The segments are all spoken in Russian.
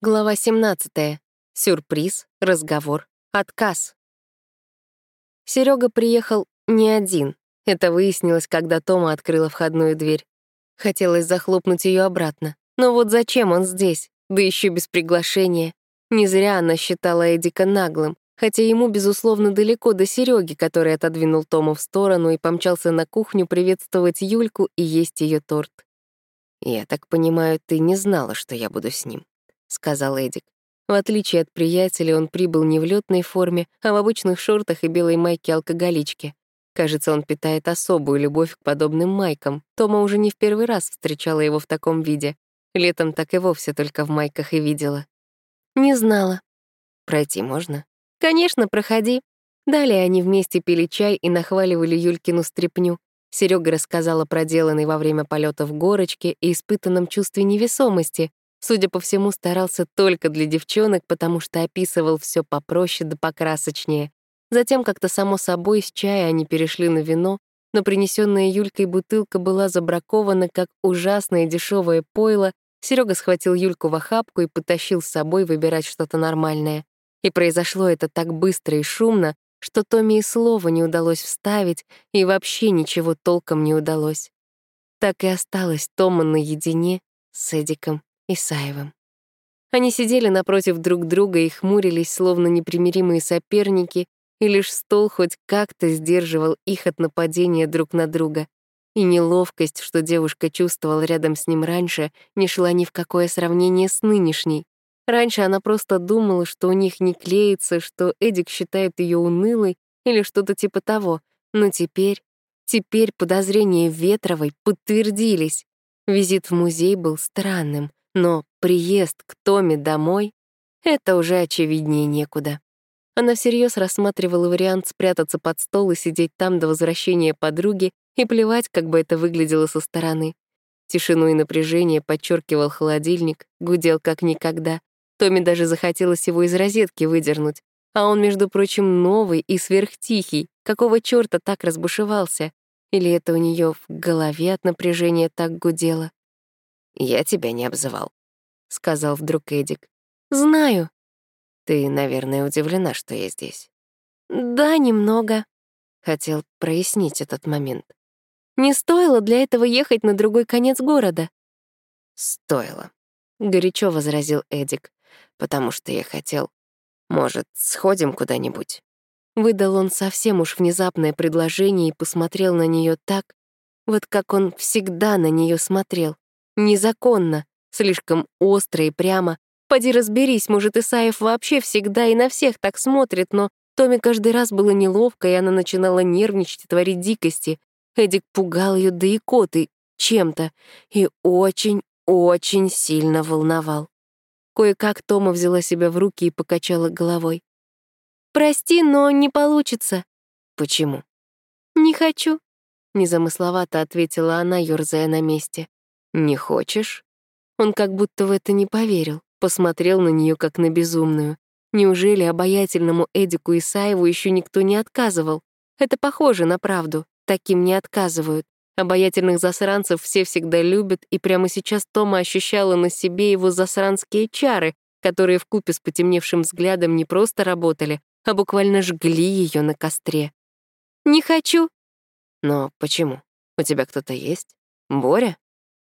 Глава 17. Сюрприз, разговор, отказ. Серега приехал не один. Это выяснилось, когда Тома открыла входную дверь. Хотелось захлопнуть ее обратно. Но вот зачем он здесь? Да еще без приглашения. Не зря она считала Эдика наглым, хотя ему, безусловно, далеко до Сереги, который отодвинул Тому в сторону и помчался на кухню приветствовать Юльку и есть ее торт. «Я так понимаю, ты не знала, что я буду с ним?» — сказал Эдик. В отличие от приятеля, он прибыл не в летной форме, а в обычных шортах и белой майке алкоголички. Кажется, он питает особую любовь к подобным майкам. Тома уже не в первый раз встречала его в таком виде. Летом так и вовсе только в майках и видела. «Не знала». «Пройти можно?» «Конечно, проходи». Далее они вместе пили чай и нахваливали Юлькину стряпню. Серега рассказала про деланной во время полета в горочке и испытанном чувстве невесомости, Судя по всему, старался только для девчонок, потому что описывал все попроще да покрасочнее. Затем как-то само собой с чая они перешли на вино, но принесенная Юлькой бутылка была забракована как ужасное дешевое пойло. Серега схватил Юльку в охапку и потащил с собой выбирать что-то нормальное. И произошло это так быстро и шумно, что Томе и слова не удалось вставить, и вообще ничего толком не удалось. Так и осталась Тома наедине с Эдиком Исаевым. Они сидели напротив друг друга и хмурились, словно непримиримые соперники, и лишь стол хоть как-то сдерживал их от нападения друг на друга. И неловкость, что девушка чувствовала рядом с ним раньше, не шла ни в какое сравнение с нынешней. Раньше она просто думала, что у них не клеится, что Эдик считает ее унылой или что-то типа того. Но теперь, теперь подозрения Ветровой подтвердились. Визит в музей был странным, но приезд к Томе домой — это уже очевиднее некуда. Она всерьез рассматривала вариант спрятаться под стол и сидеть там до возвращения подруги и плевать, как бы это выглядело со стороны. Тишину и напряжение подчеркивал холодильник, гудел как никогда. Томе даже захотелось его из розетки выдернуть. А он, между прочим, новый и сверхтихий. Какого чёрта так разбушевался? Или это у неё в голове от напряжения так гудело? «Я тебя не обзывал», — сказал вдруг Эдик. «Знаю». «Ты, наверное, удивлена, что я здесь». «Да, немного». Хотел прояснить этот момент. «Не стоило для этого ехать на другой конец города». «Стоило», — горячо возразил Эдик, «потому что я хотел... Может, сходим куда-нибудь?» Выдал он совсем уж внезапное предложение и посмотрел на нее так, вот как он всегда на нее смотрел. Незаконно, слишком остро и прямо. Поди разберись, может, Исаев вообще всегда и на всех так смотрит, но Томе каждый раз было неловко, и она начинала нервничать и творить дикости. Эдик пугал ее да и коты чем-то и очень-очень сильно волновал. Кое-как Тома взяла себя в руки и покачала головой. «Прости, но не получится». «Почему?» «Не хочу», — незамысловато ответила она, ёрзая на месте. «Не хочешь?» Он как будто в это не поверил, посмотрел на нее как на безумную. Неужели обаятельному Эдику Исаеву еще никто не отказывал? Это похоже на правду. Таким не отказывают. Обаятельных засранцев все всегда любят, и прямо сейчас Тома ощущала на себе его засранские чары, которые вкупе с потемневшим взглядом не просто работали, а буквально жгли ее на костре. «Не хочу». «Но почему? У тебя кто-то есть? Боря?»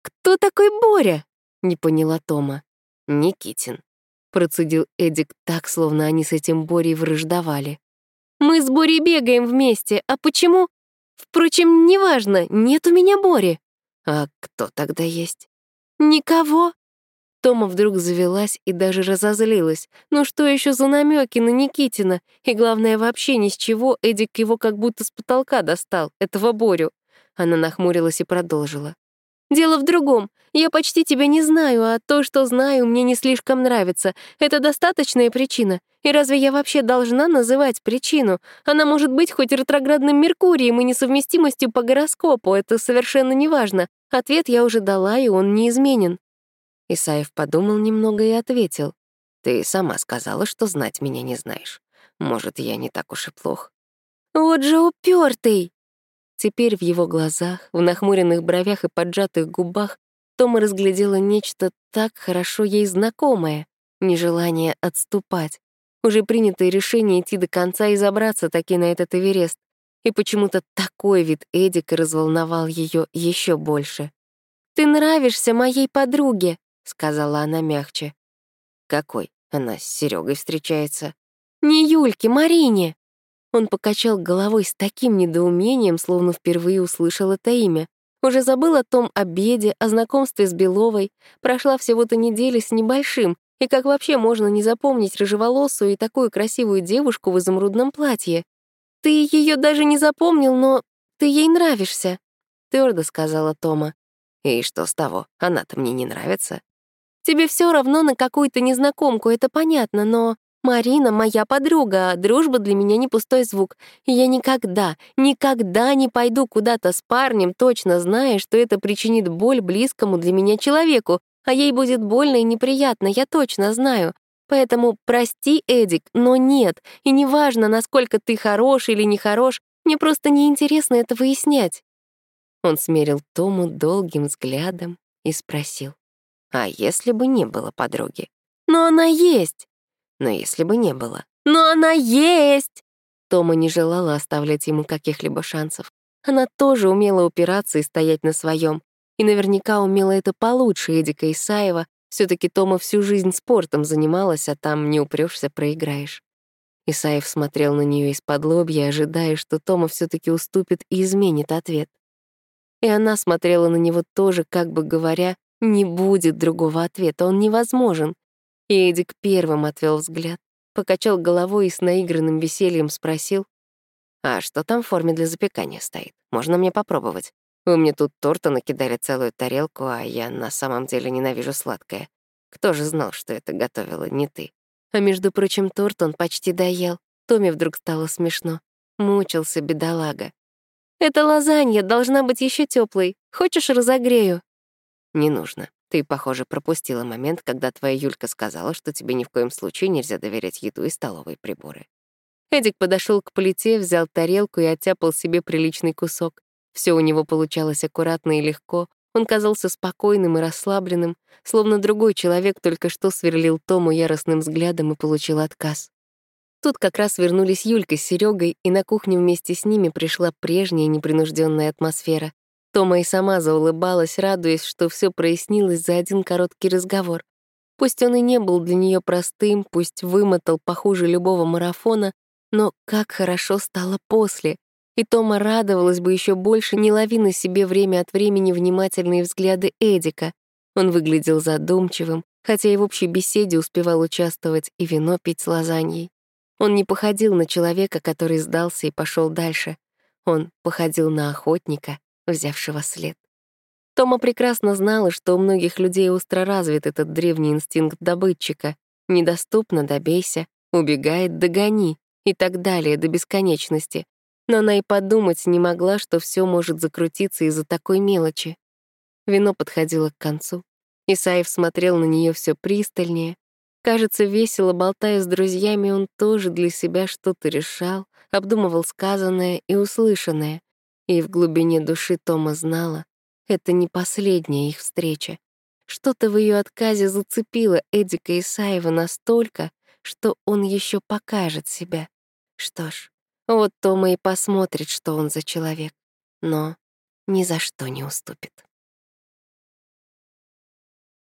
«Кто такой Боря?» — не поняла Тома. «Никитин», — процедил Эдик так, словно они с этим Борей враждовали. «Мы с Борей бегаем вместе, а почему? Впрочем, неважно, нет у меня Бори». «А кто тогда есть?» «Никого». Тома вдруг завелась и даже разозлилась. Ну что еще за намеки на Никитина? И главное, вообще ни с чего Эдик его как будто с потолка достал, этого Борю. Она нахмурилась и продолжила. Дело в другом. Я почти тебя не знаю, а то, что знаю, мне не слишком нравится. Это достаточная причина. И разве я вообще должна называть причину? Она может быть хоть ретроградным Меркурием и несовместимостью по гороскопу, это совершенно неважно. Ответ я уже дала, и он неизменен. Исаев подумал немного и ответил. «Ты сама сказала, что знать меня не знаешь. Может, я не так уж и плох». «Вот же упертый! Теперь в его глазах, в нахмуренных бровях и поджатых губах Тома разглядела нечто так хорошо ей знакомое. нежелание отступать. Уже принятое решение идти до конца и забраться таки на этот Эверест. И почему-то такой вид Эдика разволновал ее еще больше. «Ты нравишься моей подруге», — сказала она мягче. «Какой? Она с Серегой встречается». «Не Юльке, Марине!» Он покачал головой с таким недоумением, словно впервые услышал это имя. Уже забыл о том обеде, о знакомстве с Беловой. Прошла всего-то неделя с небольшим, и как вообще можно не запомнить рыжеволосую и такую красивую девушку в изумрудном платье? «Ты ее даже не запомнил, но ты ей нравишься», — твердо сказала Тома. «И что с того? Она-то мне не нравится». «Тебе все равно на какую-то незнакомку, это понятно, но Марина — моя подруга, а дружба для меня не пустой звук. И я никогда, никогда не пойду куда-то с парнем, точно зная, что это причинит боль близкому для меня человеку, а ей будет больно и неприятно, я точно знаю. Поэтому прости, Эдик, но нет, и неважно, насколько ты хорош или не хорош, мне просто неинтересно это выяснять». Он смерил Тому долгим взглядом и спросил. «А если бы не было подруги?» «Но она есть!» Но если бы не было. «Но она есть!» Тома не желала оставлять ему каких-либо шансов. Она тоже умела упираться и стоять на своем. И наверняка умела это получше Эдика Исаева. все таки Тома всю жизнь спортом занималась, а там не упрешься, проиграешь. Исаев смотрел на нее из-под лобья, ожидая, что Тома все таки уступит и изменит ответ. И она смотрела на него тоже, как бы говоря, не будет другого ответа, он невозможен. И Эдик первым отвел взгляд, покачал головой и с наигранным весельем спросил, «А что там в форме для запекания стоит? Можно мне попробовать? Вы мне тут торта накидали целую тарелку, а я на самом деле ненавижу сладкое. Кто же знал, что это готовила не ты?» А между прочим, торт он почти доел. Томе вдруг стало смешно. Мучился бедолага. «Это лазанья, должна быть еще теплой. Хочешь, разогрею?» «Не нужно. Ты, похоже, пропустила момент, когда твоя Юлька сказала, что тебе ни в коем случае нельзя доверять еду и столовые приборы. Эдик подошел к плите, взял тарелку и оттяпал себе приличный кусок. Все у него получалось аккуратно и легко. Он казался спокойным и расслабленным, словно другой человек только что сверлил Тому яростным взглядом и получил отказ. Тут как раз вернулись Юлька с Серегой, и на кухню вместе с ними пришла прежняя непринужденная атмосфера. Тома и сама заулыбалась, радуясь, что все прояснилось за один короткий разговор. Пусть он и не был для нее простым, пусть вымотал похуже любого марафона, но как хорошо стало после. И Тома радовалась бы еще больше, не лови на себе время от времени внимательные взгляды Эдика. Он выглядел задумчивым, хотя и в общей беседе успевал участвовать и вино пить с лазаньей. Он не походил на человека, который сдался и пошел дальше. Он походил на охотника, взявшего след. Тома прекрасно знала, что у многих людей остро развит этот древний инстинкт добытчика. Недоступно — добейся, убегает — догони и так далее до бесконечности. Но она и подумать не могла, что все может закрутиться из-за такой мелочи. Вино подходило к концу. Исаев смотрел на нее все пристальнее. Кажется, весело болтая с друзьями, он тоже для себя что-то решал, обдумывал сказанное и услышанное. И в глубине души Тома знала, это не последняя их встреча. Что-то в ее отказе зацепило Эдика Исаева настолько, что он еще покажет себя. Что ж, вот Тома и посмотрит, что он за человек, но ни за что не уступит.